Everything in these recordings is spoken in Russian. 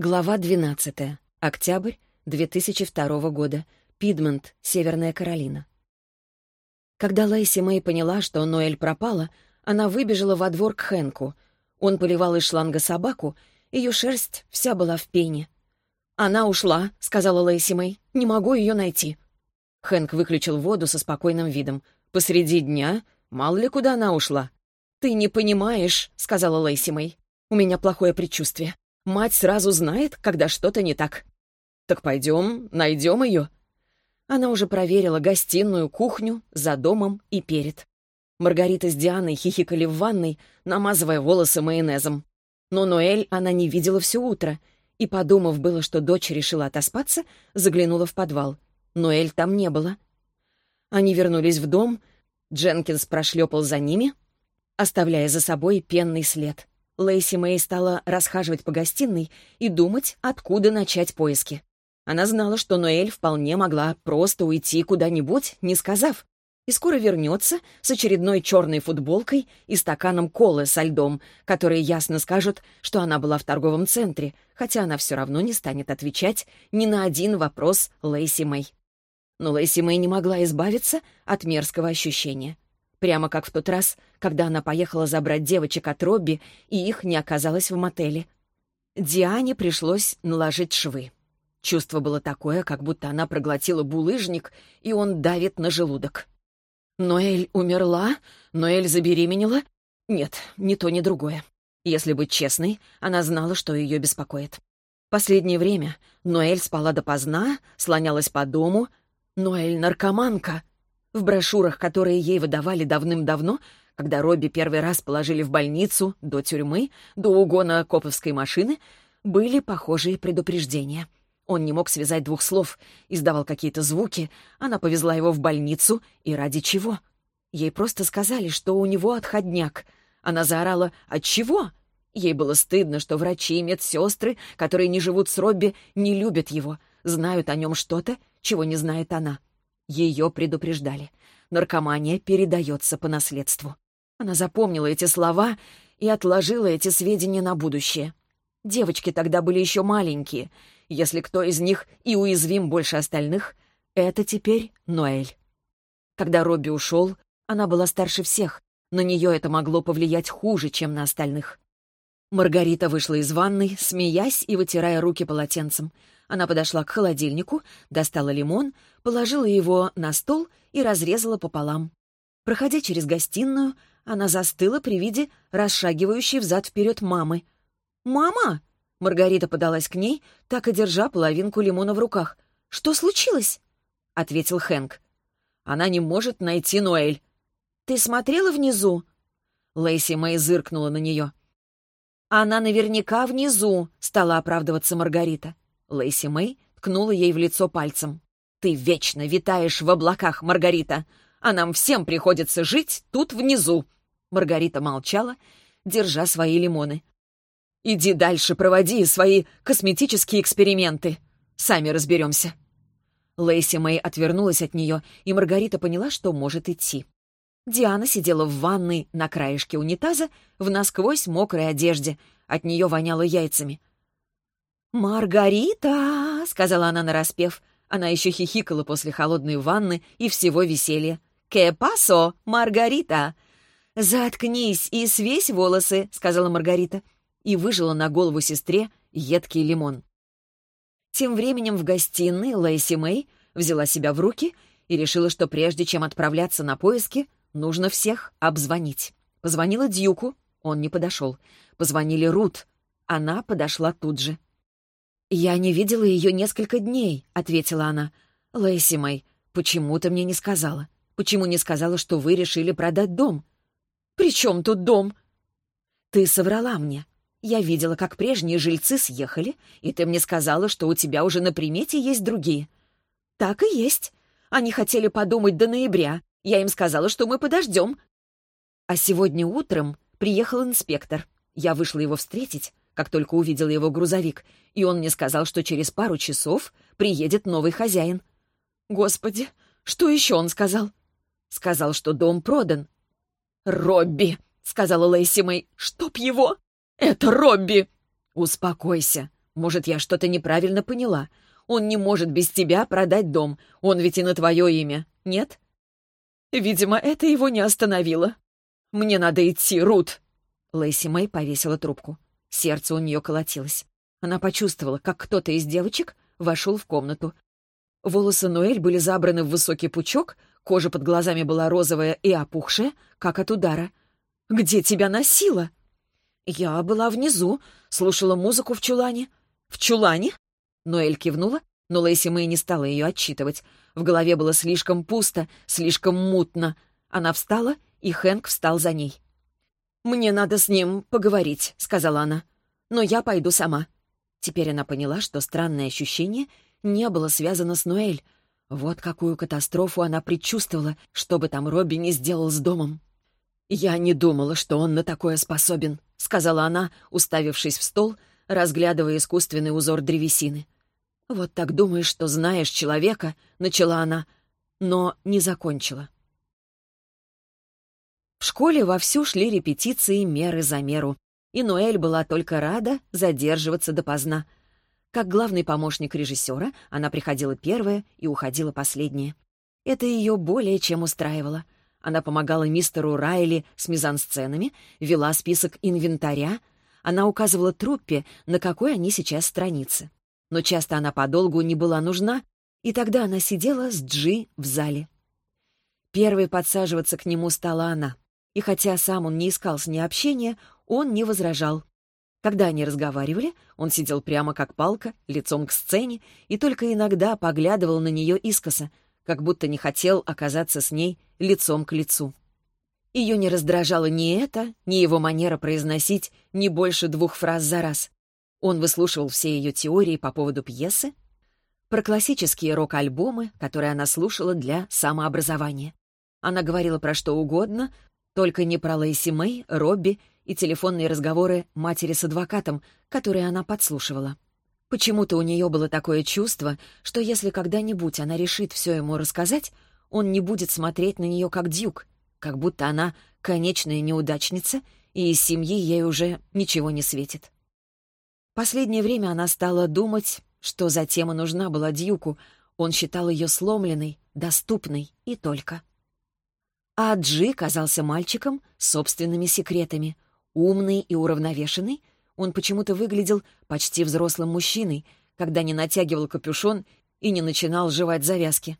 Глава 12. Октябрь 2002 года. Пидмонт, Северная Каролина. Когда Лейси Мэй поняла, что Ноэль пропала, она выбежала во двор к Хэнку. Он поливал из шланга собаку, ее шерсть вся была в пене. «Она ушла», — сказала Лейси Мэй. «Не могу ее найти». Хэнк выключил воду со спокойным видом. «Посреди дня? Мало ли куда она ушла». «Ты не понимаешь», — сказала Лейси Мэй. «У меня плохое предчувствие. Мать сразу знает, когда что-то не так. Так пойдем, найдем ее. Она уже проверила гостиную, кухню, за домом и перед. Маргарита с Дианой хихикали в ванной, намазывая волосы майонезом. Но Ноэль она не видела все утро, и, подумав было, что дочь решила отоспаться, заглянула в подвал. Ноэль там не было. Они вернулись в дом, Дженкинс прошлепал за ними, оставляя за собой пенный след. Лейси Мэй стала расхаживать по гостиной и думать, откуда начать поиски. Она знала, что Ноэль вполне могла просто уйти куда-нибудь, не сказав, и скоро вернется с очередной черной футболкой и стаканом колы со льдом, которые ясно скажут, что она была в торговом центре, хотя она все равно не станет отвечать ни на один вопрос Лейси Мэй. Но Лейси Мэй не могла избавиться от мерзкого ощущения — Прямо как в тот раз, когда она поехала забрать девочек от Робби, и их не оказалось в мотеле. Диане пришлось наложить швы. Чувство было такое, как будто она проглотила булыжник, и он давит на желудок. Ноэль умерла? Ноэль забеременела? Нет, ни то, ни другое. Если быть честной, она знала, что ее беспокоит. Последнее время Ноэль спала допоздна, слонялась по дому. Ноэль — наркоманка. В брошюрах, которые ей выдавали давным-давно, когда Робби первый раз положили в больницу, до тюрьмы, до угона коповской машины, были похожие предупреждения. Он не мог связать двух слов, издавал какие-то звуки, она повезла его в больницу, и ради чего? Ей просто сказали, что у него отходняк. Она заорала «От чего?». Ей было стыдно, что врачи и медсестры, которые не живут с Робби, не любят его, знают о нем что-то, чего не знает она. Ее предупреждали. Наркомания передается по наследству. Она запомнила эти слова и отложила эти сведения на будущее. Девочки тогда были еще маленькие. Если кто из них и уязвим больше остальных, это теперь Ноэль. Когда Робби ушел, она была старше всех. На нее это могло повлиять хуже, чем на остальных. Маргарита вышла из ванной, смеясь и вытирая руки полотенцем. Она подошла к холодильнику, достала лимон, положила его на стол и разрезала пополам. Проходя через гостиную, она застыла при виде расшагивающей взад-вперед мамы. «Мама!» — Маргарита подалась к ней, так и держа половинку лимона в руках. «Что случилось?» — ответил Хэнк. «Она не может найти Ноэль». «Ты смотрела внизу?» Лейси Мэй зыркнула на нее. «Она наверняка внизу», — стала оправдываться Маргарита. Лейси Мэй ткнула ей в лицо пальцем. «Ты вечно витаешь в облаках, Маргарита, а нам всем приходится жить тут внизу». Маргарита молчала, держа свои лимоны. «Иди дальше, проводи свои косметические эксперименты. Сами разберемся». Лейси Мэй отвернулась от нее, и Маргарита поняла, что может идти. Диана сидела в ванной на краешке унитаза в насквозь мокрой одежде. От нее воняло яйцами. «Маргарита!» — сказала она нараспев. Она еще хихикала после холодной ванны и всего веселья. «Ке пасо, Маргарита!» «Заткнись и свесь волосы», — сказала Маргарита. И выжила на голову сестре едкий лимон. Тем временем в гостиной Лейси Мэй взяла себя в руки и решила, что прежде чем отправляться на поиски, Нужно всех обзвонить. Позвонила Дьюку, он не подошел. Позвонили Рут, она подошла тут же. «Я не видела ее несколько дней», — ответила она. «Лэйси Мэй, почему ты мне не сказала? Почему не сказала, что вы решили продать дом?» «При чем тут дом?» «Ты соврала мне. Я видела, как прежние жильцы съехали, и ты мне сказала, что у тебя уже на примете есть другие». «Так и есть. Они хотели подумать до ноября, я им сказала, что мы подождем. А сегодня утром приехал инспектор. Я вышла его встретить, как только увидела его грузовик, и он мне сказал, что через пару часов приедет новый хозяин. Господи, что еще он сказал? Сказал, что дом продан. «Робби!» — сказала Лейси Мэй. «Чтоб его! Это Робби!» «Успокойся!» Может, я что-то неправильно поняла. Он не может без тебя продать дом. Он ведь и на твое имя, нет?» «Видимо, это его не остановило. Мне надо идти, Рут!» Лэйси Мэй повесила трубку. Сердце у нее колотилось. Она почувствовала, как кто-то из девочек вошел в комнату. Волосы Ноэль были забраны в высокий пучок, кожа под глазами была розовая и опухшая, как от удара. «Где тебя носило?» «Я была внизу, слушала музыку в чулане». «В чулане?» Ноэль кивнула, но Лэйси Мэй не стала ее отчитывать. В голове было слишком пусто, слишком мутно. Она встала, и Хэнк встал за ней. «Мне надо с ним поговорить», — сказала она. «Но я пойду сама». Теперь она поняла, что странное ощущение не было связано с Ноэль. Вот какую катастрофу она предчувствовала, что бы там Робби не сделал с домом. «Я не думала, что он на такое способен», — сказала она, уставившись в стол, разглядывая искусственный узор древесины. «Вот так думаешь, что знаешь человека», — начала она, но не закончила. В школе вовсю шли репетиции меры за меру, и Ноэль была только рада задерживаться допоздна. Как главный помощник режиссера она приходила первая и уходила последняя. Это ее более чем устраивало — она помогала мистеру Райли с мизансценами, вела список инвентаря. Она указывала труппе, на какой они сейчас странице. Но часто она подолгу не была нужна, и тогда она сидела с Джи в зале. Первой подсаживаться к нему стала она. И хотя сам он не искал с ней общения, он не возражал. Когда они разговаривали, он сидел прямо как палка, лицом к сцене, и только иногда поглядывал на нее искоса, как будто не хотел оказаться с ней лицом к лицу. Ее не раздражало ни это, ни его манера произносить не больше двух фраз за раз. Он выслушивал все ее теории по поводу пьесы, про классические рок-альбомы, которые она слушала для самообразования. Она говорила про что угодно, только не про Лейси Мэй, Робби и телефонные разговоры матери с адвокатом, которые она подслушивала. Почему-то у нее было такое чувство, что если когда-нибудь она решит все ему рассказать, он не будет смотреть на нее как дюк, как будто она конечная неудачница, и из семьи ей уже ничего не светит. Последнее время она стала думать, что затем и нужна была Дьюку. Он считал ее сломленной, доступной и только. А Джи казался мальчиком с собственными секретами, умный и уравновешенный — он почему-то выглядел почти взрослым мужчиной, когда не натягивал капюшон и не начинал жевать завязки.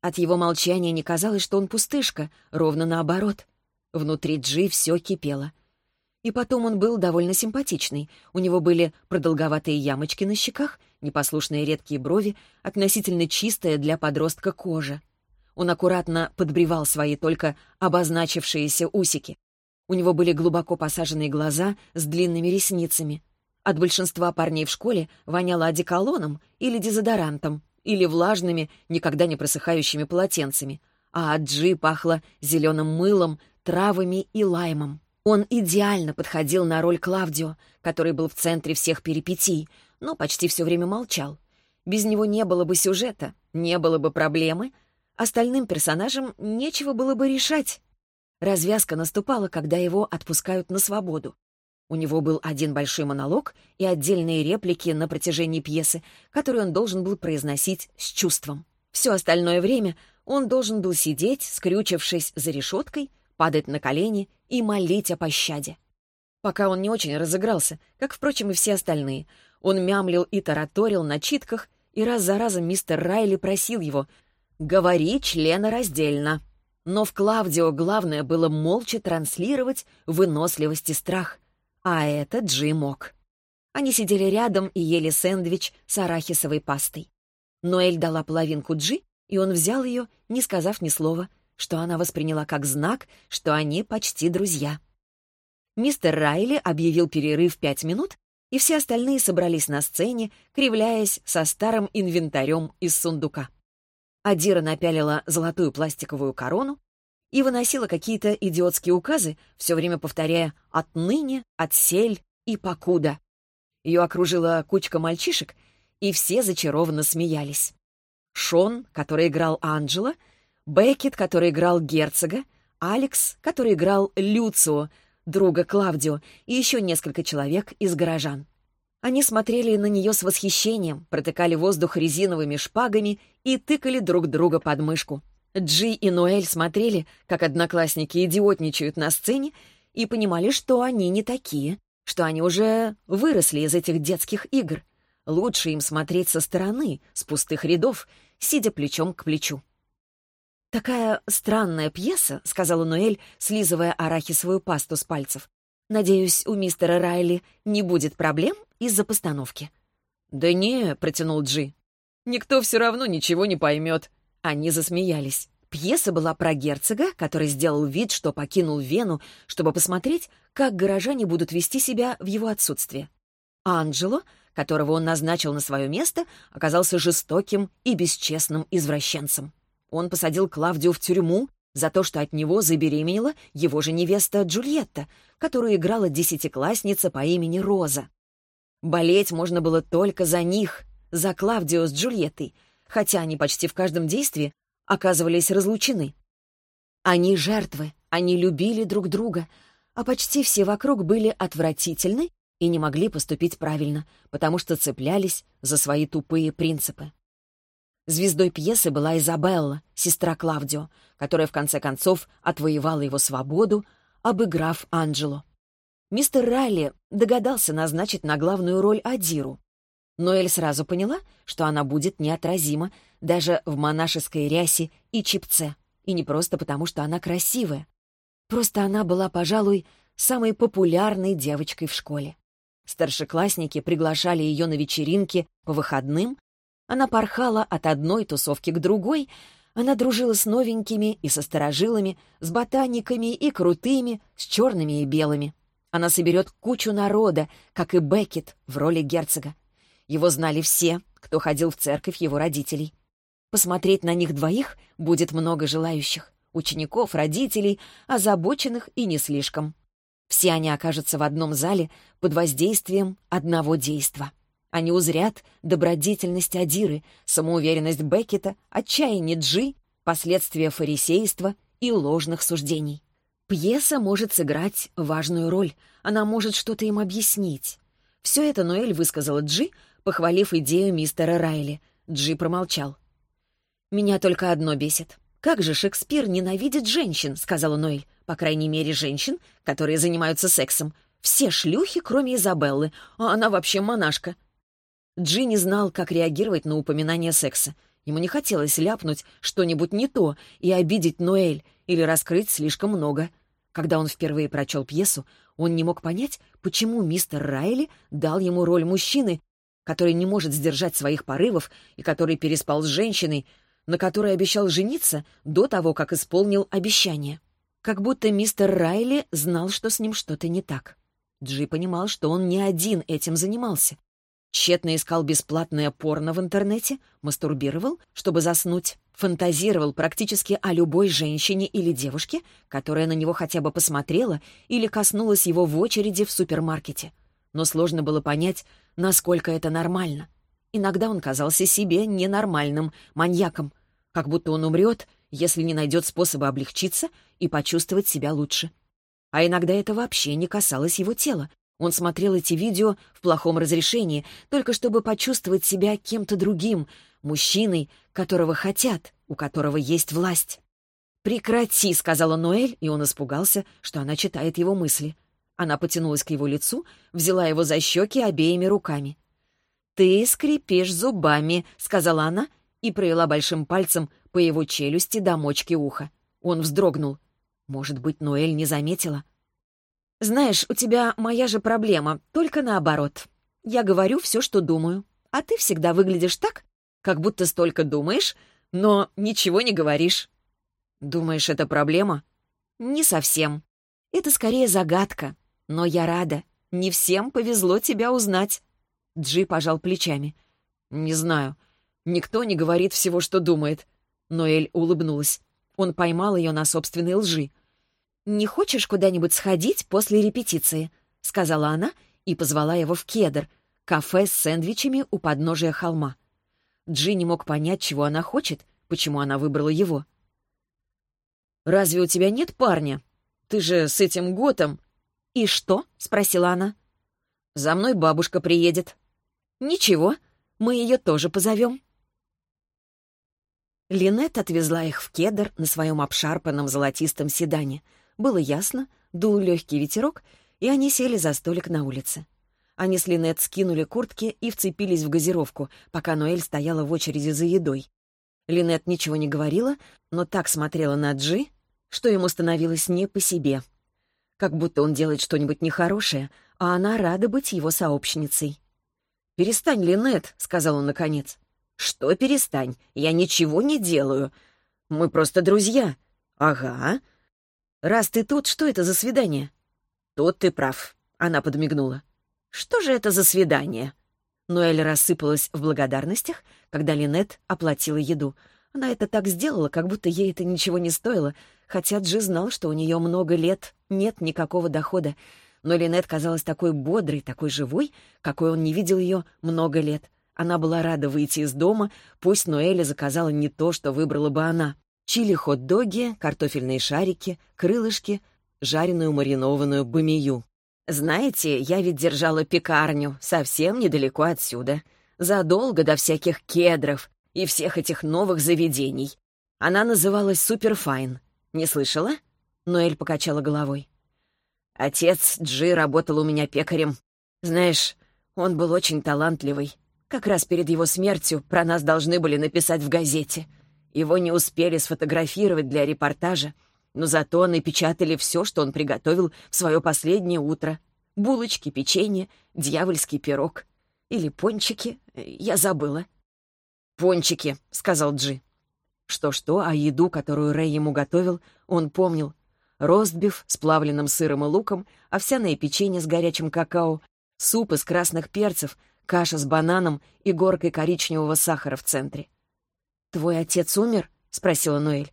От его молчания не казалось, что он пустышка, ровно наоборот. Внутри Джи все кипело. И потом он был довольно симпатичный. У него были продолговатые ямочки на щеках, непослушные редкие брови, относительно чистая для подростка кожа. Он аккуратно подбривал свои только обозначившиеся усики. У него были глубоко посаженные глаза с длинными ресницами. От большинства парней в школе воняло одеколоном или дезодорантом, или влажными, никогда не просыхающими полотенцами, а от Джи пахло зеленым мылом, травами и лаймом. Он идеально подходил на роль Клавдио, который был в центре всех перипетий, но почти все время молчал. Без него не было бы сюжета, не было бы проблемы, остальным персонажам нечего было бы решать. Развязка наступала, когда его отпускают на свободу. У него был один большой монолог и отдельные реплики на протяжении пьесы, которые он должен был произносить с чувством. Все остальное время он должен был сидеть, скрючившись за решеткой, падать на колени и молить о пощаде. Пока он не очень разыгрался, как, впрочем, и все остальные, он мямлил и тараторил на читках, и раз за разом мистер Райли просил его «Говори члена раздельно». Но в Клавдио главное было молча транслировать выносливость и страх. А это Джи мог. Они сидели рядом и ели сэндвич с арахисовой пастой. Ноэль дала половинку Джи, и он взял ее, не сказав ни слова, что она восприняла как знак, что они почти друзья. Мистер Райли объявил перерыв пять минут, и все остальные собрались на сцене, кривляясь со старым инвентарем из сундука. Адира напялила золотую пластиковую корону и выносила какие-то идиотские указы, все время повторяя «отныне», «отсель» и «покуда». Ее окружила кучка мальчишек, и все зачарованно смеялись. Шон, который играл Анджела, Беккет, который играл герцога, Алекс, который играл Люцио, друга Клавдио, и еще несколько человек из горожан. Они смотрели на нее с восхищением, протыкали воздух резиновыми шпагами и тыкали друг друга под мышку. Джи и Ноэль смотрели, как одноклассники идиотничают на сцене, и понимали, что они не такие, что они уже выросли из этих детских игр. Лучше им смотреть со стороны, с пустых рядов, сидя плечом к плечу. «Такая странная пьеса», — сказала Ноэль, слизывая арахисовую пасту с пальцев. «Надеюсь, у мистера Райли не будет проблем из-за постановки». «Да не», — протянул Джи. «Никто все равно ничего не поймет». Они засмеялись. Пьеса была про герцога, который сделал вид, что покинул Вену, чтобы посмотреть, как горожане будут вести себя в его отсутствие. Анджело, которого он назначил на свое место, оказался жестоким и бесчестным извращенцем. Он посадил Клавдию в тюрьму за то, что от него забеременела его же невеста Джульетта, которую играла десятиклассница по имени Роза. Болеть можно было только за них, за Клавдию с Джульеттой, хотя они почти в каждом действии оказывались разлучены. Они жертвы, они любили друг друга, а почти все вокруг были отвратительны и не могли поступить правильно, потому что цеплялись за свои тупые принципы. Звездой пьесы была Изабелла, сестра Клавдио, которая в конце концов отвоевала его свободу, обыграв Анджело. Мистер Райли догадался назначить на главную роль Адиру. Ноэль сразу поняла, что она будет неотразима даже в монашеской рясе и чипце. И не просто потому, что она красивая. Просто она была, пожалуй, самой популярной девочкой в школе. Старшеклассники приглашали ее на вечеринки по выходным. Она порхала от одной тусовки к другой. Она дружила с новенькими и со старожилами, с ботаниками и крутыми, с черными и белыми. Она соберет кучу народа, как и Беккет в роли герцога. Его знали все, кто ходил в церковь его родителей. Посмотреть на них двоих будет много желающих. Учеников, родителей, озабоченных и не слишком. Все они окажутся в одном зале под воздействием одного действа. Они узрят добродетельность Адиры, самоуверенность Беккета, отчаяние Джи, последствия фарисейства и ложных суждений. Пьеса может сыграть важную роль, она может что-то им объяснить. Все это Ноэль высказала Джи, похвалив идею мистера Райли. Джи промолчал. «Меня только одно бесит. Как же Шекспир ненавидит женщин», — сказала Ноэль. «По крайней мере, женщин, которые занимаются сексом. Все шлюхи, кроме Изабеллы, а она вообще монашка». Джи не знал, как реагировать на упоминание секса. Ему не хотелось ляпнуть что-нибудь не то и обидеть Ноэль, или раскрыть слишком много. Когда он впервые прочел пьесу, он не мог понять, почему мистер Райли дал ему роль мужчины, который не может сдержать своих порывов и который переспал с женщиной, на которой обещал жениться до того, как исполнил обещание. Как будто мистер Райли знал, что с ним что-то не так. Джи понимал, что он не один этим занимался. Тщетно искал бесплатное порно в интернете, мастурбировал, чтобы заснуть, фантазировал практически о любой женщине или девушке, которая на него хотя бы посмотрела или коснулась его в очереди в супермаркете. Но сложно было понять, насколько это нормально. Иногда он казался себе ненормальным, маньяком, как будто он умрет, если не найдет способа облегчиться и почувствовать себя лучше. А иногда это вообще не касалось его тела, он смотрел эти видео в плохом разрешении, только чтобы почувствовать себя кем-то другим, мужчиной, которого хотят, у которого есть власть. «Прекрати», — сказала Ноэль, и он испугался, что она читает его мысли. Она потянулась к его лицу, взяла его за щеки обеими руками. «Ты скрипишь зубами», — сказала она и провела большим пальцем по его челюсти до мочки уха. Он вздрогнул. Может быть, Ноэль не заметила. «Знаешь, у тебя моя же проблема, только наоборот. Я говорю все, что думаю, а ты всегда выглядишь так, как будто столько думаешь, но ничего не говоришь». «Думаешь, это проблема?» «Не совсем. Это скорее загадка. Но я рада. Не всем повезло тебя узнать». Джи пожал плечами. «Не знаю. Никто не говорит всего, что думает». Ноэль улыбнулась. Он поймал ее на собственной лжи. «Не хочешь куда-нибудь сходить после репетиции?» — сказала она и позвала его в кедр, кафе с сэндвичами у подножия холма. Джи не мог понять, чего она хочет, почему она выбрала его. «Разве у тебя нет парня? Ты же с этим Готом...» «И что?» — спросила она. За мной бабушка приедет». «Ничего, мы ее тоже позовем». Линет отвезла их в кедр на своем обшарпанном золотистом седане. Было ясно, дул легкий ветерок, и они сели за столик на улице. Они с Линет скинули куртки и вцепились в газировку, пока Ноэль стояла в очереди за едой. Линет ничего не говорила, но так смотрела на Джи, что ему становилось не по себе. Как будто он делает что-нибудь нехорошее, а она рада быть его сообщницей. «Перестань, Линет», — сказал он наконец. «Что перестань? Я ничего не делаю. Мы просто друзья». «Ага». «Раз ты тут, что это за свидание?» «Тут ты прав», — она подмигнула. «Что же это за свидание?» Ноэль рассыпалась в благодарностях, когда Линет оплатила еду. Она это так сделала, как будто ей это ничего не стоило, хотя Джи знал, что у нее много лет нет никакого дохода. Но Линет казалась такой бодрой, такой живой, какой он не видел ее много лет. Она была рада выйти из дома, пусть Ноэля заказала не то, что выбрала бы она. Чили-хот-доги, картофельные шарики, крылышки, жареную маринованную бамию. «Знаете, я ведь держала пекарню совсем недалеко отсюда, задолго до всяких кедров и всех этих новых заведений. Она называлась «Superfine». Не слышала?» Ноэль покачала головой. «Отец Джи работал у меня пекарем. Знаешь, он был очень талантливый. Как раз перед его смертью про нас должны были написать в газете. Его не успели сфотографировать для репортажа, но зато напечатали все, что он приготовил в свое последнее утро. Булочки, печенье, дьявольский пирог. Или пончики, я забыла. «Пончики», — сказал Джи. Что-что, а еду, которую Рэй ему готовил, он помнил. Ростбиф с плавленным сыром и луком, овсяное печенье с горячим какао, суп из красных перцев — каша с бананом и горкой коричневого сахара в центре. «Твой отец умер?» — спросила Ноэль.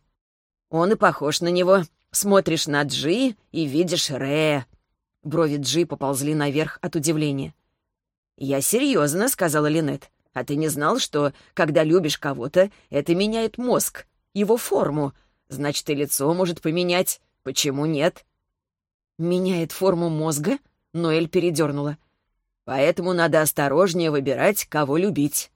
«Он и похож на него. Смотришь на Джи и видишь Ре. Брови Джи поползли наверх от удивления. «Я серьезно», — сказала Линет. «А ты не знал, что, когда любишь кого-то, это меняет мозг, его форму? Значит, и лицо может поменять. Почему нет?» «Меняет форму мозга?» — Ноэль передернула. Поэтому надо осторожнее выбирать, кого любить».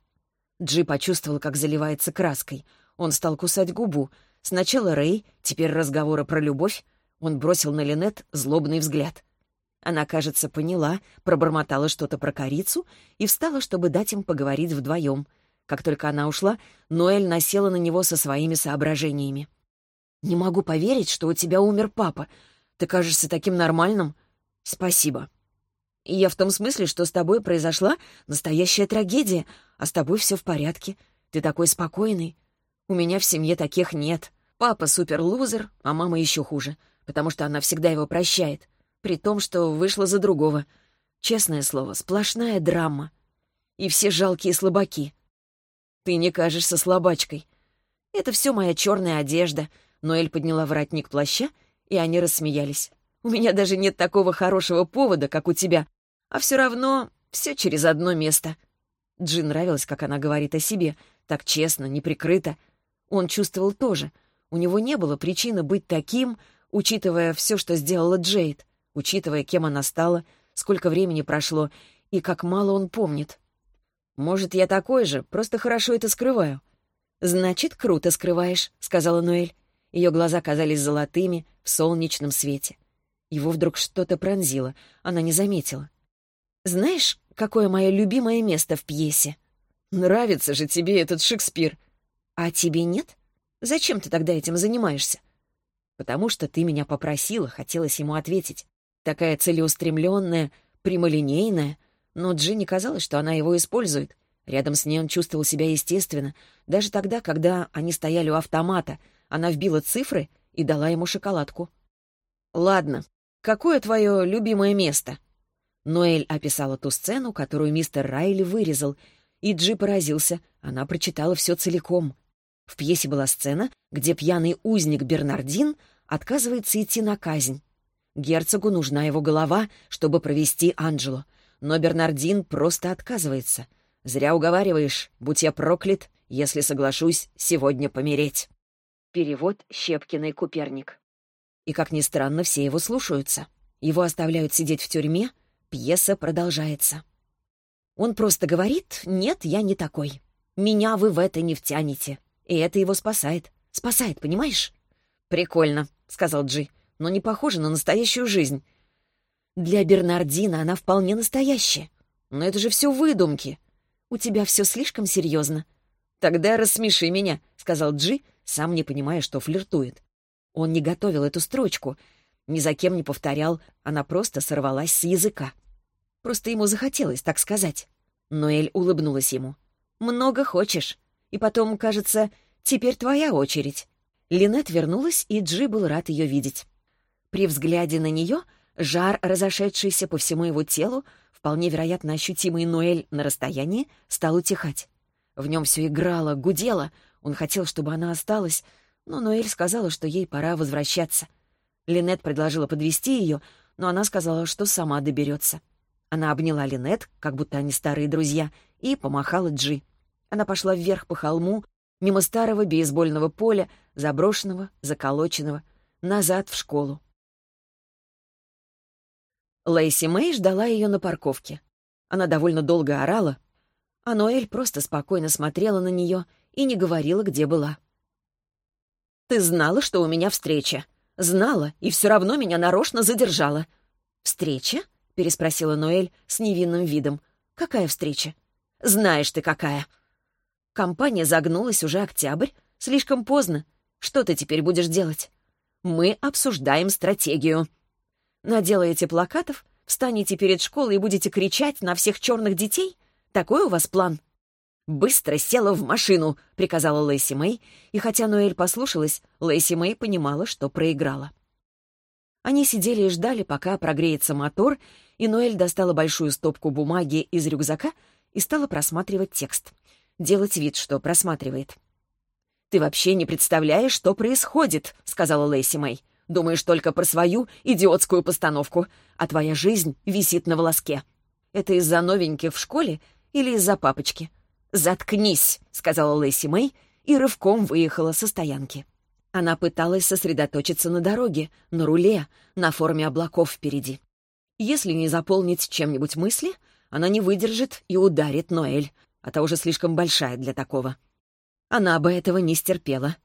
Джи почувствовал, как заливается краской. Он стал кусать губу. Сначала Рэй, теперь разговоры про любовь. Он бросил на Линет злобный взгляд. Она, кажется, поняла, пробормотала что-то про корицу и встала, чтобы дать им поговорить вдвоем. Как только она ушла, Ноэль насела на него со своими соображениями. «Не могу поверить, что у тебя умер папа. Ты кажешься таким нормальным. Спасибо». И я в том смысле, что с тобой произошла настоящая трагедия, а с тобой все в порядке. Ты такой спокойный. У меня в семье таких нет. Папа супер-лузер, а мама еще хуже, потому что она всегда его прощает, при том, что вышла за другого. Честное слово, сплошная драма. И все жалкие слабаки. Ты не кажешься слабачкой. Это все моя черная одежда. Ноэль подняла воротник плаща, и они рассмеялись. У меня даже нет такого хорошего повода, как у тебя, а все равно все через одно место. Джин нравилось, как она говорит о себе, так честно, неприкрыто. Он чувствовал тоже. У него не было причины быть таким, учитывая все, что сделала Джейд, учитывая, кем она стала, сколько времени прошло и как мало он помнит. «Может, я такой же, просто хорошо это скрываю». «Значит, круто скрываешь», — сказала Ноэль. Ее глаза казались золотыми в солнечном свете. Его вдруг что-то пронзило, она не заметила. Знаешь, какое мое любимое место в пьесе? Нравится же тебе этот Шекспир. А тебе нет? Зачем ты тогда этим занимаешься? Потому что ты меня попросила, хотелось ему ответить. Такая целеустремленная, прямолинейная. Но Джинни казалось, что она его использует. Рядом с ней он чувствовал себя естественно. Даже тогда, когда они стояли у автомата, она вбила цифры и дала ему шоколадку. «Ладно, какое твое любимое место?» Ноэль описала ту сцену, которую мистер Райли вырезал, и Джи поразился, она прочитала все целиком. В пьесе была сцена, где пьяный узник Бернардин отказывается идти на казнь. Герцогу нужна его голова, чтобы провести Анджело, но Бернардин просто отказывается. «Зря уговариваешь, будь я проклят, если соглашусь сегодня помереть». Перевод Щепкиной Куперник. И, как ни странно, все его слушаются. Его оставляют сидеть в тюрьме — Пьеса продолжается. Он просто говорит «Нет, я не такой. Меня вы в это не втянете». И это его спасает. Спасает, понимаешь? «Прикольно», — сказал Джи, — «но не похоже на настоящую жизнь». «Для Бернардина она вполне настоящая. Но это же все выдумки. У тебя все слишком серьезно». «Тогда рассмеши меня», — сказал Джи, сам не понимая, что флиртует. Он не готовил эту строчку, ни за кем не повторял, она просто сорвалась с языка. Просто ему захотелось так сказать. Ноэль улыбнулась ему. «Много хочешь. И потом, кажется, теперь твоя очередь». Линет вернулась, и Джи был рад ее видеть. При взгляде на нее жар, разошедшийся по всему его телу, вполне вероятно ощутимый Ноэль на расстоянии, стал утихать. В нем все играло, гудело. Он хотел, чтобы она осталась, но Ноэль сказала, что ей пора возвращаться. Линет предложила подвести ее, но она сказала, что сама доберется. Она обняла Линет, как будто они старые друзья, и помахала Джи. Она пошла вверх по холму, мимо старого бейсбольного поля, заброшенного, заколоченного, назад в школу. Лейси Мэй ждала ее на парковке. Она довольно долго орала, а Ноэль просто спокойно смотрела на нее и не говорила, где была. «Ты знала, что у меня встреча. Знала, и все равно меня нарочно задержала». «Встреча?» — переспросила Ноэль с невинным видом. «Какая встреча?» «Знаешь ты, какая!» Компания загнулась уже октябрь. Слишком поздно. Что ты теперь будешь делать? Мы обсуждаем стратегию. Наделаете плакатов, встанете перед школой и будете кричать на всех черных детей? Такой у вас план? «Быстро села в машину», — приказала Лэйси Мэй, и хотя Ноэль послушалась, Лэйси Мэй понимала, что проиграла. Они сидели и ждали, пока прогреется мотор, и Ноэль достала большую стопку бумаги из рюкзака и стала просматривать текст — делать вид, что просматривает. «Ты вообще не представляешь, что происходит», — сказала Лэйси Мэй. «Думаешь только про свою идиотскую постановку, а твоя жизнь висит на волоске. Это из-за новеньких в школе или из-за папочки?» «Заткнись», — сказала Лэйси Мэй и рывком выехала со стоянки. Она пыталась сосредоточиться на дороге, на руле, на форме облаков впереди. Если не заполнить чем-нибудь мысли, она не выдержит и ударит Ноэль, а та уже слишком большая для такого. Она бы этого не стерпела.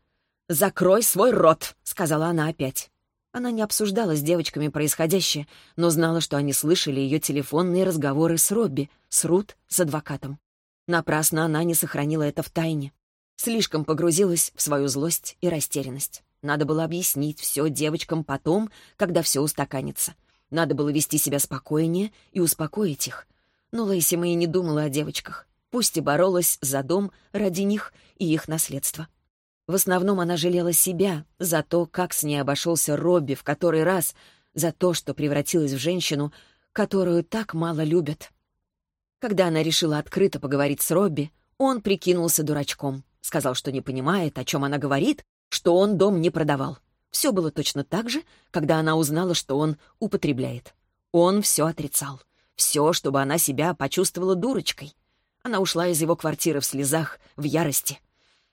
«Закрой свой рот», — сказала она опять. Она не обсуждала с девочками происходящее, но знала, что они слышали ее телефонные разговоры с Робби, с Рут, с адвокатом. Напрасно она не сохранила это в тайне. Слишком погрузилась в свою злость и растерянность. Надо было объяснить все девочкам потом, когда все устаканится. Надо было вести себя спокойнее и успокоить их. Но Лейси Мэй не думала о девочках пусть и боролась за дом ради них и их наследства. В основном она жалела себя за то, как с ней обошелся Робби в который раз, за то, что превратилась в женщину, которую так мало любят. Когда она решила открыто поговорить с Робби, он прикинулся дурачком, сказал, что не понимает, о чем она говорит, что он дом не продавал. Все было точно так же, когда она узнала, что он употребляет. Он все отрицал. Все, чтобы она себя почувствовала дурочкой. Она ушла из его квартиры в слезах, в ярости.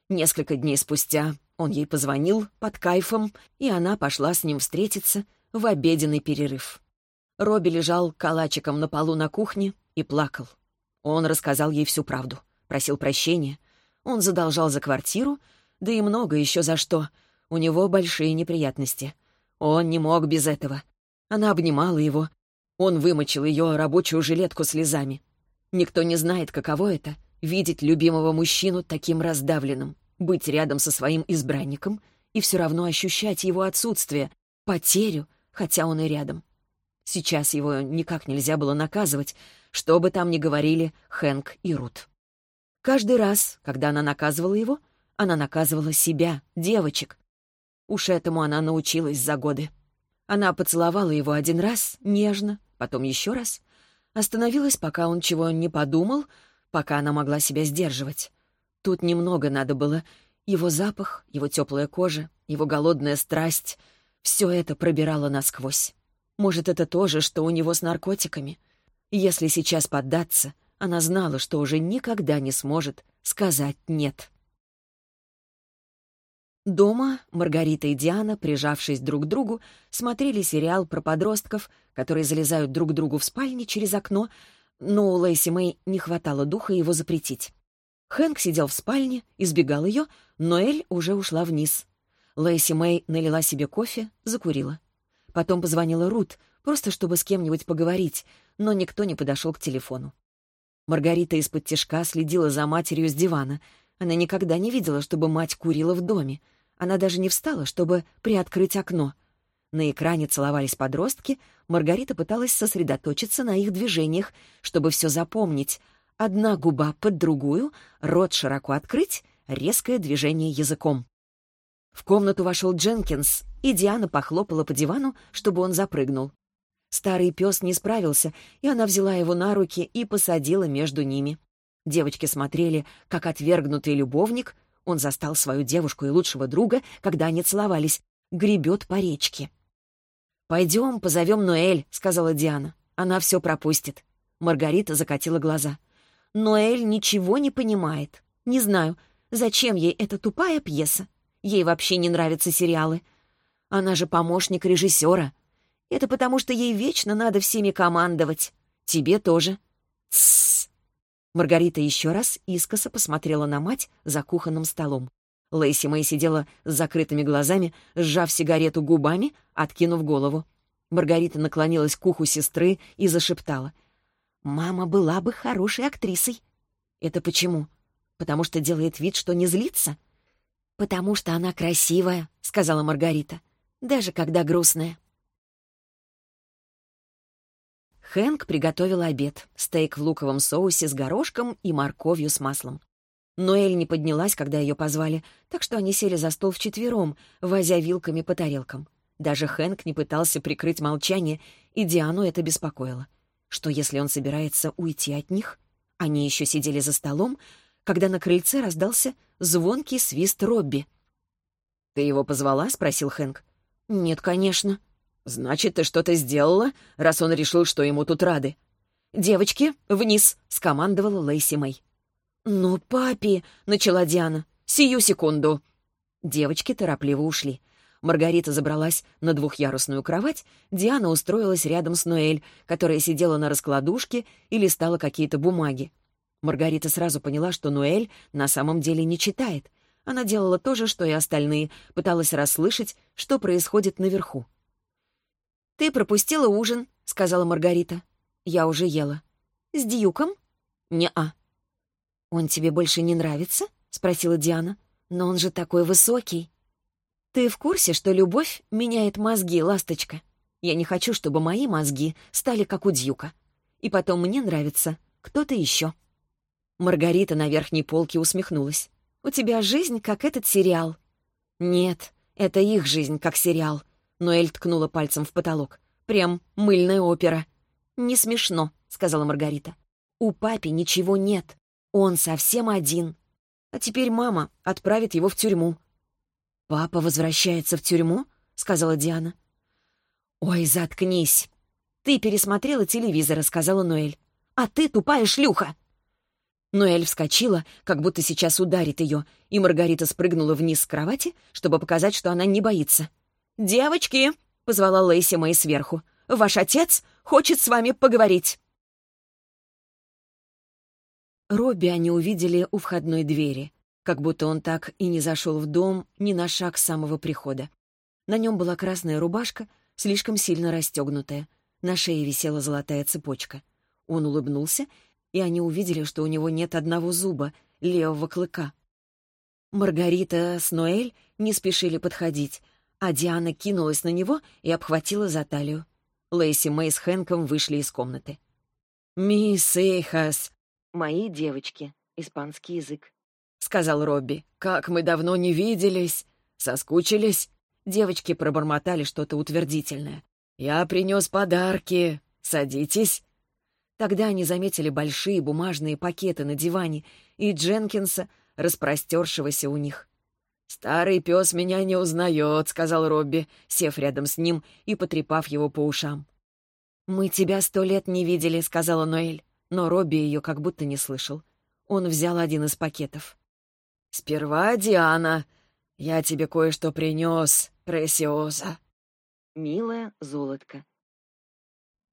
Несколько дней спустя он ей позвонил под кайфом, и она пошла с ним встретиться в обеденный перерыв. Робби лежал калачиком на полу на кухне и плакал. Он рассказал ей всю правду, просил прощения. Он задолжал за квартиру, да и много еще за что. У него большие неприятности. Он не мог без этого. Она обнимала его. Он вымочил ее рабочую жилетку слезами. Никто не знает, каково это — видеть любимого мужчину таким раздавленным, быть рядом со своим избранником и все равно ощущать его отсутствие, потерю, хотя он и рядом. Сейчас его никак нельзя было наказывать, что бы там ни говорили Хэнк и Рут. Каждый раз, когда она наказывала его, она наказывала себя, девочек. Уж этому она научилась за годы. Она поцеловала его один раз, нежно, потом еще раз, Остановилась, пока он чего не подумал, пока она могла себя сдерживать. Тут немного надо было. Его запах, его теплая кожа, его голодная страсть — все это пробирало насквозь. Может, это то же, что у него с наркотиками? Если сейчас поддаться, она знала, что уже никогда не сможет сказать «нет». Дома Маргарита и Диана, прижавшись друг к другу, смотрели сериал про подростков, которые залезают друг к другу в спальне через окно, но у Лэйси Мэй не хватало духа его запретить. Хэнк сидел в спальне, избегал ее, но Эль уже ушла вниз. Лэйси Мэй налила себе кофе, закурила. Потом позвонила Рут, просто чтобы с кем-нибудь поговорить, но никто не подошел к телефону. Маргарита из-под тишка следила за матерью с дивана. Она никогда не видела, чтобы мать курила в доме — она даже не встала, чтобы приоткрыть окно. На экране целовались подростки, Маргарита пыталась сосредоточиться на их движениях, чтобы все запомнить. Одна губа под другую, рот широко открыть, резкое движение языком. В комнату вошел Дженкинс, и Диана похлопала по дивану, чтобы он запрыгнул. Старый пес не справился, и она взяла его на руки и посадила между ними. Девочки смотрели, как отвергнутый любовник он застал свою девушку и лучшего друга, когда они целовались. Гребет по речке. «Пойдем, позовем Ноэль», — сказала Диана. «Она все пропустит». Маргарита закатила глаза. «Ноэль ничего не понимает. Не знаю, зачем ей эта тупая пьеса. Ей вообще не нравятся сериалы. Она же помощник режиссера. Это потому, что ей вечно надо всеми командовать. Тебе тоже». «Тссс», Маргарита еще раз искоса посмотрела на мать за кухонным столом. Лэйси Мэй сидела с закрытыми глазами, сжав сигарету губами, откинув голову. Маргарита наклонилась к уху сестры и зашептала. «Мама была бы хорошей актрисой». «Это почему? Потому что делает вид, что не злится?» «Потому что она красивая», — сказала Маргарита, «даже когда грустная». Хэнк приготовил обед — стейк в луковом соусе с горошком и морковью с маслом. Ноэль не поднялась, когда ее позвали, так что они сели за стол вчетвером, возя вилками по тарелкам. Даже Хэнк не пытался прикрыть молчание, и Диану это беспокоило. Что, если он собирается уйти от них? Они еще сидели за столом, когда на крыльце раздался звонкий свист Робби. «Ты его позвала?» — спросил Хэнк. «Нет, конечно». «Значит, ты что-то сделала, раз он решил, что ему тут рады». «Девочки, вниз!» — скомандовала Лейси Мэй. «Ну, папи!» — начала Диана. «Сию секунду!» Девочки торопливо ушли. Маргарита забралась на двухъярусную кровать, Диана устроилась рядом с Ноэль, которая сидела на раскладушке и листала какие-то бумаги. Маргарита сразу поняла, что Ноэль на самом деле не читает. Она делала то же, что и остальные, пыталась расслышать, что происходит наверху. «Ты пропустила ужин», — сказала Маргарита. «Я уже ела». «С Дьюком?» «Не-а». «Он тебе больше не нравится?» — спросила Диана. «Но он же такой высокий». «Ты в курсе, что любовь меняет мозги, ласточка? Я не хочу, чтобы мои мозги стали как у Дьюка. И потом мне нравится кто-то еще». Маргарита на верхней полке усмехнулась. «У тебя жизнь, как этот сериал». «Нет, это их жизнь, как сериал. Ноэль ткнула пальцем в потолок. «Прям мыльная опера». «Не смешно», — сказала Маргарита. «У папи ничего нет. Он совсем один. А теперь мама отправит его в тюрьму». «Папа возвращается в тюрьму?» — сказала Диана. «Ой, заткнись. Ты пересмотрела телевизор», — сказала Ноэль. «А ты тупая шлюха!» Ноэль вскочила, как будто сейчас ударит ее, и Маргарита спрыгнула вниз с кровати, чтобы показать, что она не боится. «Девочки!» — позвала Лейси Мэй сверху. «Ваш отец хочет с вами поговорить!» Робби они увидели у входной двери, как будто он так и не зашел в дом ни на шаг с самого прихода. На нем была красная рубашка, слишком сильно расстегнутая. На шее висела золотая цепочка. Он улыбнулся, и они увидели, что у него нет одного зуба, левого клыка. Маргарита с Ноэль не спешили подходить, а Диана кинулась на него и обхватила за талию. Лейси Мэй с Хэнком вышли из комнаты. «Мисс Эйхас!» «Мои девочки», испанский язык, — сказал Робби. «Как мы давно не виделись! Соскучились?» Девочки пробормотали что-то утвердительное. «Я принес подарки. Садитесь». Тогда они заметили большие бумажные пакеты на диване и Дженкинса, распростершегося у них. «Старый пес меня не узнает», — сказал Робби, сев рядом с ним и потрепав его по ушам. «Мы тебя сто лет не видели», — сказала Ноэль, но Робби ее как будто не слышал. Он взял один из пакетов. «Сперва Диана. «Я тебе кое-что принес, Пресиоза». «Милая золотко».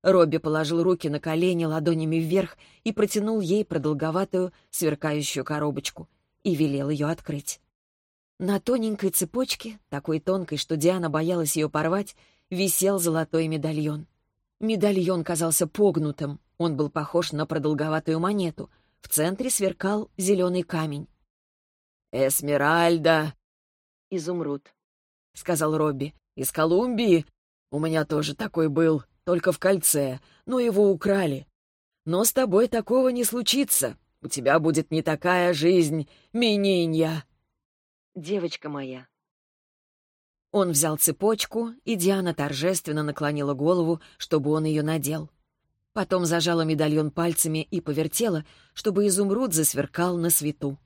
Робби положил руки на колени ладонями вверх и протянул ей продолговатую, сверкающую коробочку и велел ее открыть. На тоненькой цепочке, такой тонкой, что Диана боялась ее порвать, висел золотой медальон. Медальон казался погнутым, он был похож на продолговатую монету. В центре сверкал зеленый камень. «Эсмеральда!» «Изумруд», — сказал Робби. «Из Колумбии? У меня тоже такой был, только в кольце, но его украли. Но с тобой такого не случится. У тебя будет не такая жизнь, Мининья!» «Девочка моя». Он взял цепочку, и Диана торжественно наклонила голову, чтобы он ее надел. Потом зажала медальон пальцами и повертела, чтобы изумруд засверкал на свету.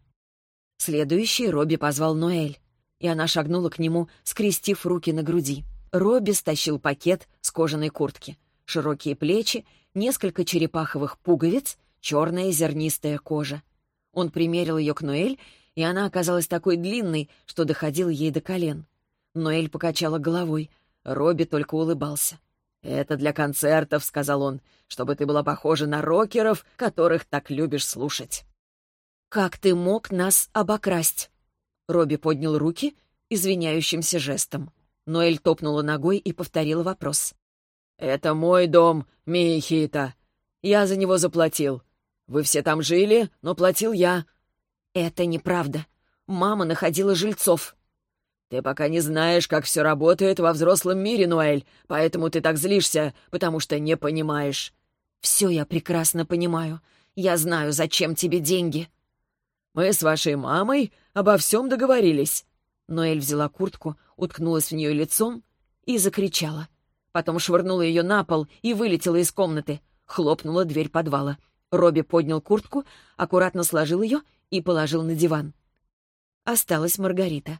Следующий Робби позвал Ноэль, и она шагнула к нему, скрестив руки на груди. Робби стащил пакет с кожаной куртки. Широкие плечи, несколько черепаховых пуговиц, черная зернистая кожа. Он примерил ее к Ноэль, и она оказалась такой длинной, что доходила ей до колен. Ноэль покачала головой. Робби только улыбался. «Это для концертов», — сказал он, — «чтобы ты была похожа на рокеров, которых так любишь слушать». «Как ты мог нас обокрасть?» Робби поднял руки извиняющимся жестом. Ноэль топнула ногой и повторила вопрос. «Это мой дом, Михита. Я за него заплатил. Вы все там жили, но платил я». «Это неправда. Мама находила жильцов». «Ты пока не знаешь, как все работает во взрослом мире, Ноэль, поэтому ты так злишься, потому что не понимаешь». «Все я прекрасно понимаю. Я знаю, зачем тебе деньги». «Мы с вашей мамой обо всем договорились». Ноэль взяла куртку, уткнулась в нее лицом и закричала. Потом швырнула ее на пол и вылетела из комнаты. Хлопнула дверь подвала. Робби поднял куртку, аккуратно сложил ее и положил на диван. Осталась Маргарита.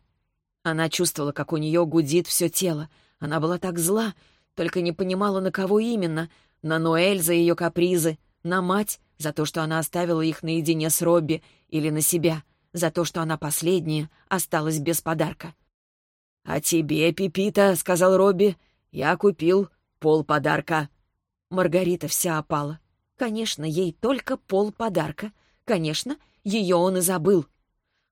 Она чувствовала, как у нее гудит все тело. Она была так зла, только не понимала, на кого именно. На Ноэль за ее капризы, на мать за то, что она оставила их наедине с Робби, или на себя за то, что она последняя осталась без подарка. «А тебе, Пипита, — сказал Робби, — я купил пол подарка». Маргарита вся опала. Конечно, ей только пол подарка. Конечно, ее он и забыл.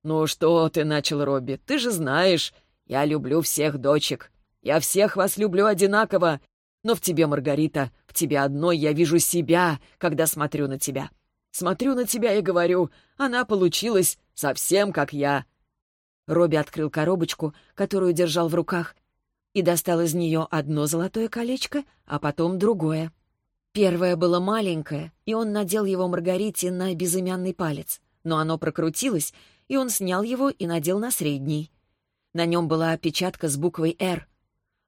«Ну что ты, — начал Робби, — ты же знаешь, я люблю всех дочек. Я всех вас люблю одинаково. Но в тебе, Маргарита, в тебе одной я вижу себя, когда смотрю на тебя. Смотрю на тебя и говорю, она получилась совсем как я». Робби открыл коробочку, которую держал в руках, и достал из нее одно золотое колечко, а потом другое. Первое было маленькое, и он надел его Маргарите на безымянный палец, но оно прокрутилось, и он снял его и надел на средний. На нем была опечатка с буквой «Р».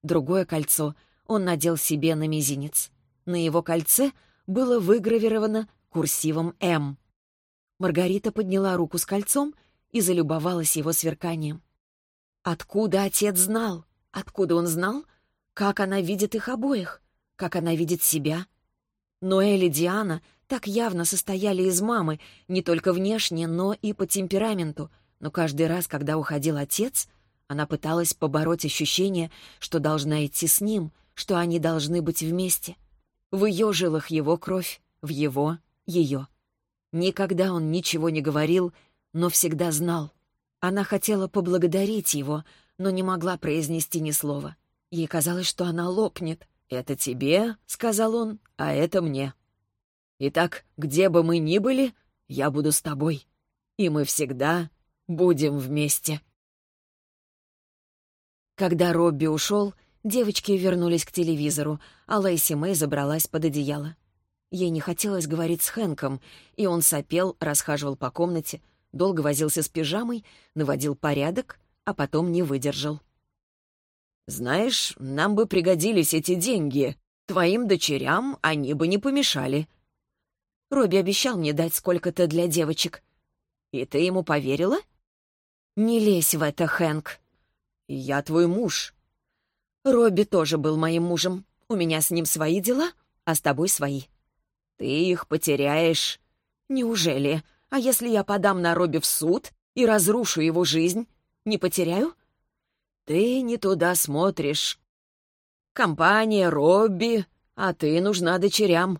Другое кольцо он надел себе на мизинец. На его кольце было выгравировано курсивом «М». Маргарита подняла руку с кольцом и залюбовалась его сверканием. Откуда отец знал? Откуда он знал? Как она видит их обоих? Как она видит себя? Ноэль и Диана так явно состояли из мамы, не только внешне, но и по темпераменту. Но каждый раз, когда уходил отец, она пыталась побороть ощущение, что должна идти с ним, что они должны быть вместе. В ее жилах его кровь, в его — ее. Никогда он ничего не говорил, но всегда знал. Она хотела поблагодарить его, но не могла произнести ни слова. Ей казалось, что она лопнет. «Это тебе», — сказал он, — «а это мне». «Итак, где бы мы ни были, я буду с тобой. И мы всегда будем вместе». Когда Робби ушел, девочки вернулись к телевизору, а Лейси Мэй забралась под одеяло. Ей не хотелось говорить с Хэнком, и он сопел, расхаживал по комнате, долго возился с пижамой, наводил порядок, а потом не выдержал. «Знаешь, нам бы пригодились эти деньги. Твоим дочерям они бы не помешали». Робби обещал мне дать сколько-то для девочек. «И ты ему поверила?» «Не лезь в это, Хэнк». «Я твой муж». «Робби тоже был моим мужем. У меня с ним свои дела, а с тобой свои. «Ты их потеряешь». «Неужели? А если я подам на Робби в суд и разрушу его жизнь? Не потеряю? «Ты не туда смотришь. Компания, Робби, а ты нужна дочерям».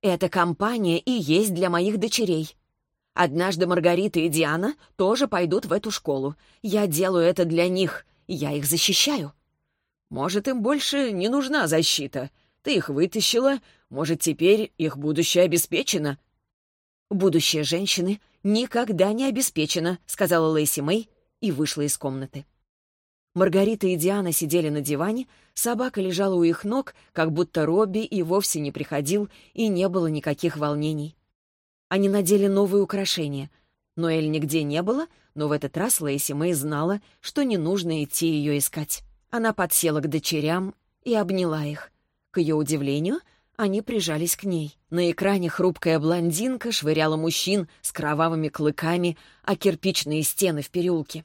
«Эта компания и есть для моих дочерей. Однажды Маргарита и Диана тоже пойдут в эту школу. Я делаю это для них, я их защищаю». «Может, им больше не нужна защита. Ты их вытащила, может, теперь их будущее обеспечено?» «Будущее женщины никогда не обеспечено», — сказала Лэйси Мэй и вышла из комнаты. Маргарита и Диана сидели на диване, собака лежала у их ног, как будто Робби и вовсе не приходил, и не было никаких волнений. Они надели новые украшения. Ноэль нигде не было, но в этот раз Лэйси Мэй знала, что не нужно идти ее искать. Она подсела к дочерям и обняла их. К ее удивлению, они прижались к ней. На экране хрупкая блондинка швыряла мужчин с кровавыми клыками, а кирпичные стены в переулке.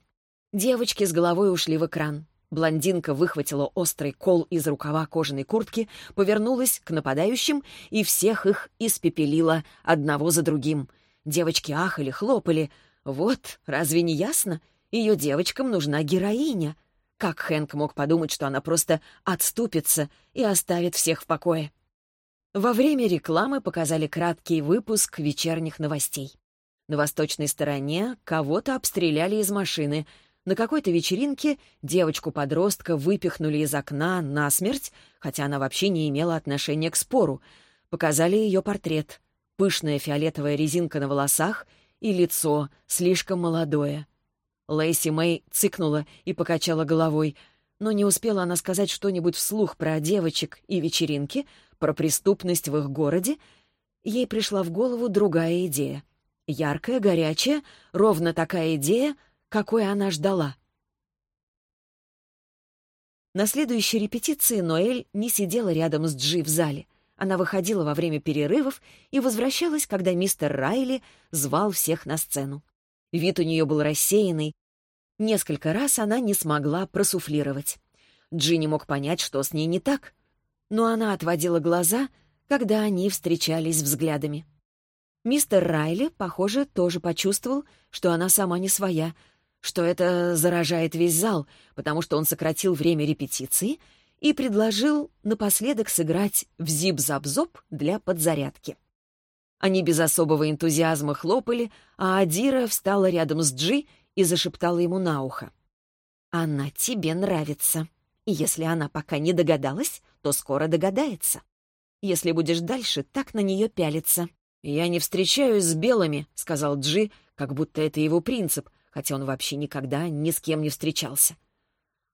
Девочки с головой ушли в экран. Блондинка выхватила острый кол из рукава кожаной куртки, повернулась к нападающим и всех их испепелила одного за другим. Девочки ахали, хлопали. Вот, разве не ясно? Ее девочкам нужна героиня. Как Хэнк мог подумать, что она просто отступится и оставит всех в покое? Во время рекламы показали краткий выпуск вечерних новостей. На восточной стороне кого-то обстреляли из машины. На какой-то вечеринке девочку-подростка выпихнули из окна насмерть, хотя она вообще не имела отношения к спору. Показали ее портрет. Пышная фиолетовая резинка на волосах и лицо слишком молодое. Лэйси Мэй цыкнула и покачала головой — но не успела она сказать что-нибудь вслух про девочек и вечеринки, про преступность в их городе, ей пришла в голову другая идея. Яркая, горячая, ровно такая идея, какой она ждала. На следующей репетиции Ноэль не сидела рядом с Джи в зале. Она выходила во время перерывов и возвращалась, когда мистер Райли звал всех на сцену. Вид у нее был рассеянный, Несколько раз она не смогла просуфлировать. Джинни мог понять, что с ней не так. Но она отводила глаза, когда они встречались взглядами. Мистер Райли, похоже, тоже почувствовал, что она сама не своя, что это заражает весь зал, потому что он сократил время репетиции и предложил напоследок сыграть в зип-зап-зоп для подзарядки. Они без особого энтузиазма хлопали, а Адира встала рядом с Джи и зашептала ему на ухо. «Она тебе нравится. И если она пока не догадалась, то скоро догадается. Если будешь дальше так на нее пялиться». «Я не встречаюсь с белыми», — сказал Джи, как будто это его принцип, хотя он вообще никогда ни с кем не встречался.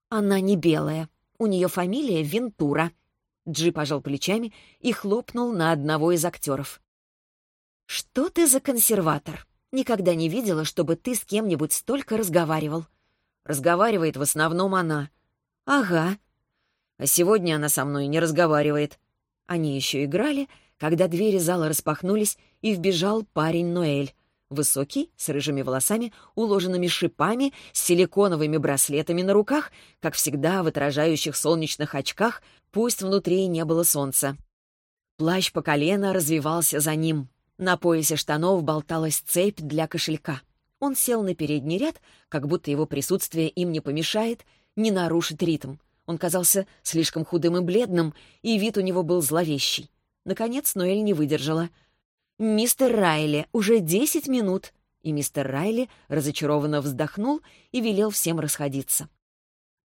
«Она не белая. У нее фамилия Вентура». Джи пожал плечами и хлопнул на одного из актеров. «Что ты за консерватор? Никогда не видела, чтобы ты с кем-нибудь столько разговаривал. Разговаривает в основном она. Ага. А сегодня она со мной не разговаривает. Они еще играли, когда двери зала распахнулись, и вбежал парень Ноэль. Высокий, с рыжими волосами, уложенными шипами, с силиконовыми браслетами на руках, как всегда в отражающих солнечных очках, пусть внутри не было солнца. Плащ по колено развивался за ним, на поясе штанов болталась цепь для кошелька. Он сел на передний ряд, как будто его присутствие им не помешает, не нарушит ритм. Он казался слишком худым и бледным, и вид у него был зловещий. Наконец Ноэль не выдержала. «Мистер Райли, уже десять минут!» И мистер Райли разочарованно вздохнул и велел всем расходиться.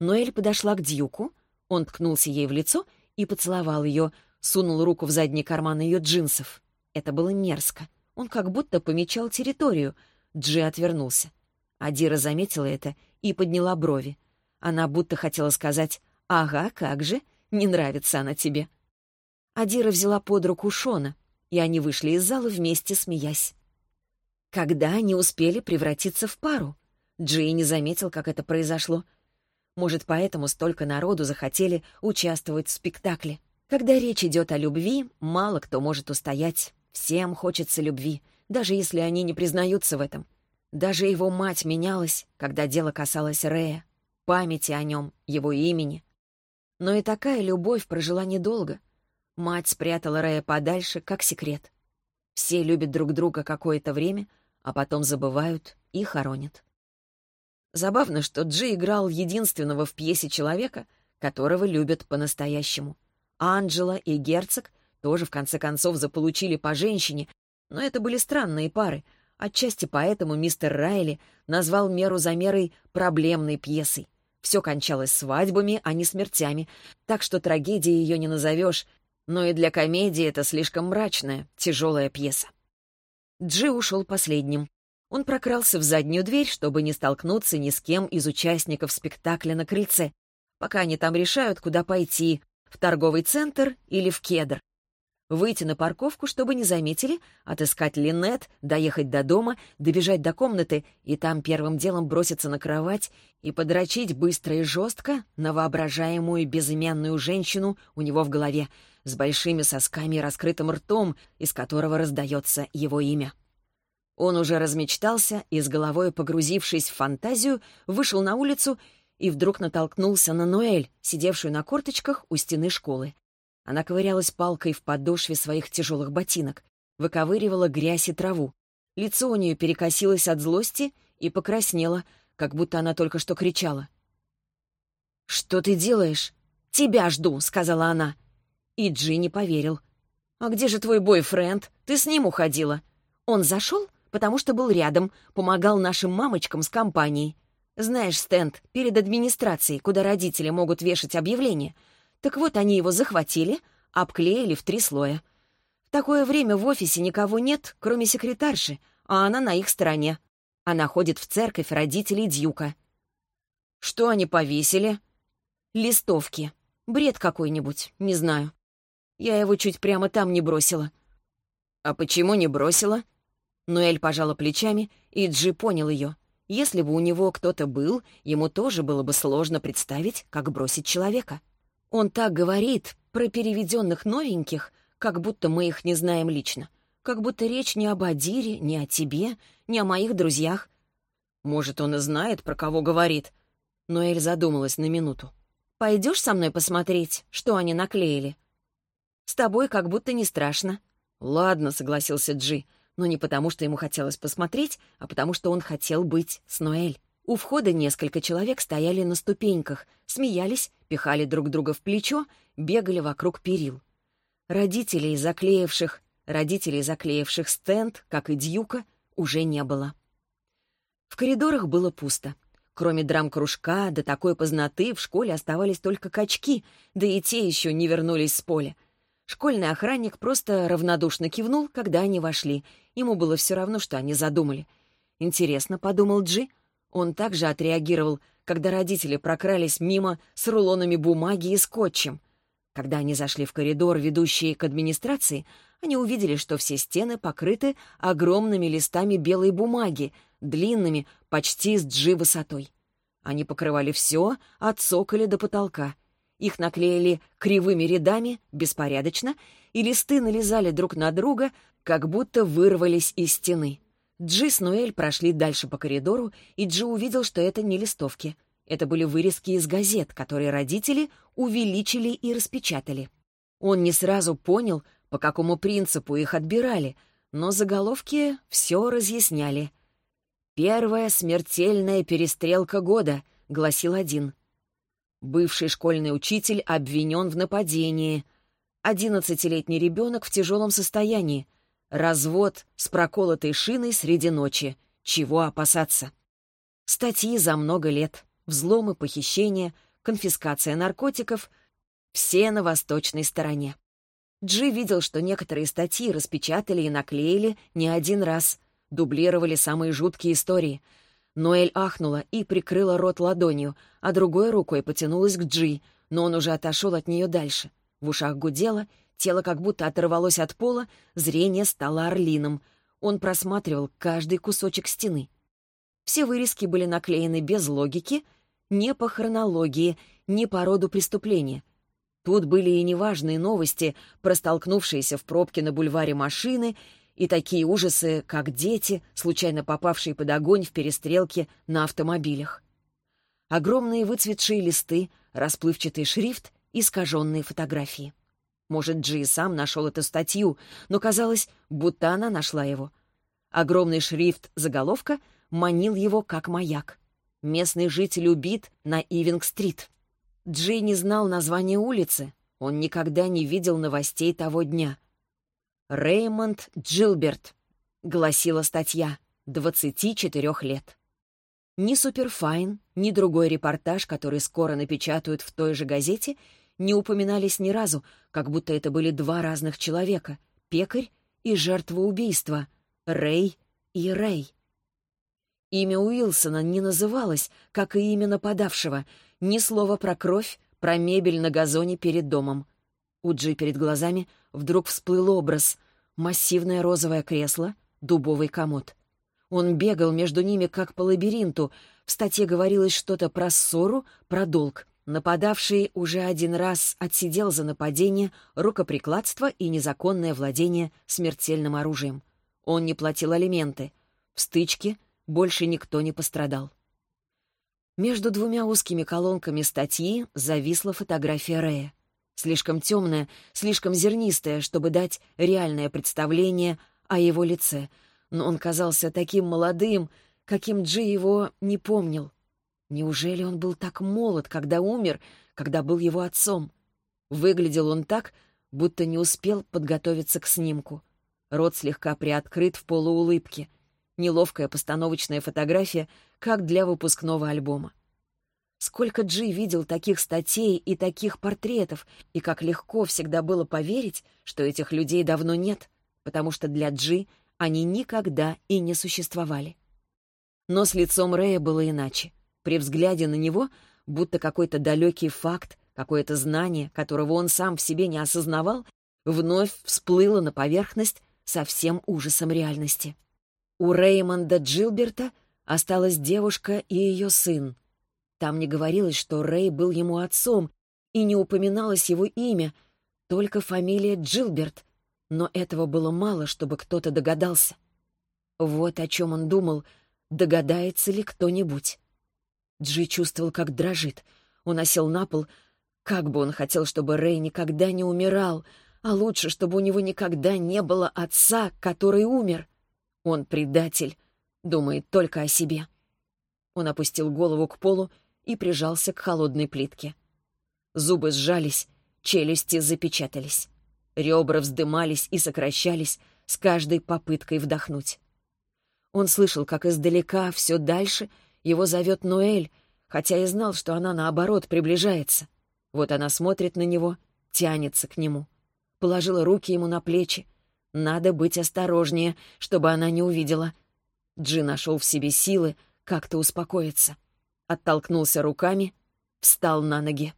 Ноэль подошла к Дьюку, он ткнулся ей в лицо и поцеловал ее, сунул руку в задний карман ее джинсов. Это было мерзко. Он как будто помечал территорию. Джи отвернулся. Адира заметила это и подняла брови. Она будто хотела сказать «Ага, как же, не нравится она тебе». Адира взяла под руку Шона, и они вышли из зала вместе, смеясь. Когда они успели превратиться в пару? Джи не заметил, как это произошло. Может, поэтому столько народу захотели участвовать в спектакле. Когда речь идет о любви, мало кто может устоять. Всем хочется любви, даже если они не признаются в этом. Даже его мать менялась, когда дело касалось Рея, памяти о нем, его имени. Но и такая любовь прожила недолго. Мать спрятала Рея подальше, как секрет. Все любят друг друга какое-то время, а потом забывают и хоронят. Забавно, что Джи играл единственного в пьесе человека, которого любят по-настоящему. Анджела и Герцог тоже в конце концов заполучили по женщине, но это были странные пары. Отчасти поэтому мистер Райли назвал меру за мерой проблемной пьесой. Все кончалось свадьбами, а не смертями, так что трагедией ее не назовешь, но и для комедии это слишком мрачная, тяжелая пьеса. Джи ушел последним. Он прокрался в заднюю дверь, чтобы не столкнуться ни с кем из участников спектакля на крыльце, пока они там решают, куда пойти, в торговый центр или в кедр. Выйти на парковку, чтобы не заметили, отыскать Линет, доехать до дома, добежать до комнаты и там первым делом броситься на кровать и подрочить быстро и жестко на воображаемую безымянную женщину у него в голове, с большими сосками и раскрытым ртом, из которого раздается его имя. Он уже размечтался и, с головой погрузившись в фантазию, вышел на улицу и вдруг натолкнулся на Ноэль, сидевшую на корточках у стены школы. Она ковырялась палкой в подошве своих тяжелых ботинок, выковыривала грязь и траву. Лицо у нее перекосилось от злости и покраснело, как будто она только что кричала. «Что ты делаешь?» «Тебя жду», — сказала она. И Джи поверил. «А где же твой бойфренд? Ты с ним уходила?» «Он зашел, потому что был рядом, помогал нашим мамочкам с компанией. Знаешь, стенд перед администрацией, куда родители могут вешать объявления. Так вот, они его захватили, обклеили в три слоя. В такое время в офисе никого нет, кроме секретарши, а она на их стороне. Она ходит в церковь родителей Дьюка. Что они повесили? Листовки. Бред какой-нибудь, не знаю. Я его чуть прямо там не бросила. А почему не бросила? Ноэль пожала плечами, и Джи понял ее. Если бы у него кто-то был, ему тоже было бы сложно представить, как бросить человека. Он так говорит про переведенных новеньких, как будто мы их не знаем лично. Как будто речь не об Адире, не о тебе, не о моих друзьях. Может, он и знает, про кого говорит. Ноэль задумалась на минуту. «Пойдешь со мной посмотреть, что они наклеили?» «С тобой как будто не страшно». «Ладно», — согласился Джи, но не потому, что ему хотелось посмотреть, а потому, что он хотел быть с Ноэль. У входа несколько человек стояли на ступеньках, смеялись, пихали друг друга в плечо, бегали вокруг перил. Родителей, заклеивших, родителей, заклеивших стенд, как и Дьюка, уже не было. В коридорах было пусто. Кроме драм-кружка, до такой поздноты в школе оставались только качки, да и те еще не вернулись с поля. Школьный охранник просто равнодушно кивнул, когда они вошли. Ему было все равно, что они задумали. «Интересно», — подумал Джи, — он также отреагировал, когда родители прокрались мимо с рулонами бумаги и скотчем. Когда они зашли в коридор, ведущий к администрации, они увидели, что все стены покрыты огромными листами белой бумаги, длинными, почти с джи высотой. Они покрывали все, от цоколя до потолка. Их наклеили кривыми рядами, беспорядочно, и листы налезали друг на друга, как будто вырвались из стены. Джи с Ноэль прошли дальше по коридору, и Джи увидел, что это не листовки. Это были вырезки из газет, которые родители увеличили и распечатали. Он не сразу понял, по какому принципу их отбирали, но заголовки все разъясняли. «Первая смертельная перестрелка года», — гласил один. Бывший школьный учитель обвинен в нападении. Одиннадцатилетний ребенок в тяжелом состоянии. Развод с проколотой шиной среди ночи. Чего опасаться? Статьи за много лет. Взломы, похищения, конфискация наркотиков. Все на восточной стороне. Джи видел, что некоторые статьи распечатали и наклеили не один раз. Дублировали самые жуткие истории. Ноэль ахнула и прикрыла рот ладонью, а другой рукой потянулась к Джи, но он уже отошел от нее дальше. В ушах гудело, Тело как будто оторвалось от пола, зрение стало орлиным. Он просматривал каждый кусочек стены. Все вырезки были наклеены без логики, не по хронологии, не по роду преступления. Тут были и неважные новости, простолкнувшиеся в пробке на бульваре машины, и такие ужасы, как дети, случайно попавшие под огонь в перестрелке на автомобилях. Огромные выцветшие листы, расплывчатый шрифт, искаженные фотографии. Может, Джи сам нашел эту статью, но казалось, будто она нашла его. Огромный шрифт заголовка манил его как маяк. Местный житель убит на Ивинг-стрит. Джей не знал названия улицы. Он никогда не видел новостей того дня. «Реймонд Джилберт», — гласила статья, 24 лет. Ни Superfine, ни другой репортаж, который скоро напечатают в той же газете, не упоминались ни разу, как будто это были два разных человека — пекарь и жертва убийства, Рэй и Рэй. Имя Уилсона не называлось, как и имя нападавшего, ни слова про кровь, про мебель на газоне перед домом. У Джи перед глазами вдруг всплыл образ — массивное розовое кресло, дубовый комод. Он бегал между ними, как по лабиринту. В статье говорилось что-то про ссору, про долг. Нападавший уже один раз отсидел за нападение, рукоприкладство и незаконное владение смертельным оружием. Он не платил алименты. В стычке больше никто не пострадал. Между двумя узкими колонками статьи зависла фотография Рэя. Слишком темная, слишком зернистая, чтобы дать реальное представление о его лице, но он казался таким молодым, каким Джи его не помнил. Неужели он был так молод, когда умер, когда был его отцом? Выглядел он так, будто не успел подготовиться к снимку. Рот слегка приоткрыт в полуулыбке — Неловкая постановочная фотография, как для выпускного альбома. Сколько Джи видел таких статей и таких портретов, и как легко всегда было поверить, что этих людей давно нет, потому что для Джи они никогда и не существовали. Но с лицом Рэя было иначе. При взгляде на него будто какой-то далекий факт, какое-то знание, которого он сам в себе не осознавал, вновь всплыло на поверхность со всем ужасом реальности. У Реймонда Джилберта осталась девушка и ее сын. Там не говорилось, что Рэй был ему отцом, и не упоминалось его имя, только фамилия Джилберт, но этого было мало, чтобы кто-то догадался. Вот о чем он думал, догадается ли кто-нибудь. Джи чувствовал, как дрожит. Он осел на пол. Как бы он хотел, чтобы Рэй никогда не умирал, а лучше, чтобы у него никогда не было отца, который умер. Он предатель, думает только о себе. Он опустил голову к полу и прижался к холодной плитке. Зубы сжались, челюсти запечатались. Ребра вздымались и сокращались с каждой попыткой вдохнуть. Он слышал, как издалека, все дальше, его зовет Ноэль, хотя и знал, что она, наоборот, приближается. Вот она смотрит на него, тянется к нему. Положила руки ему на плечи, надо быть осторожнее, чтобы она не увидела. Джи нашел в себе силы как-то успокоиться. Оттолкнулся руками, встал на ноги.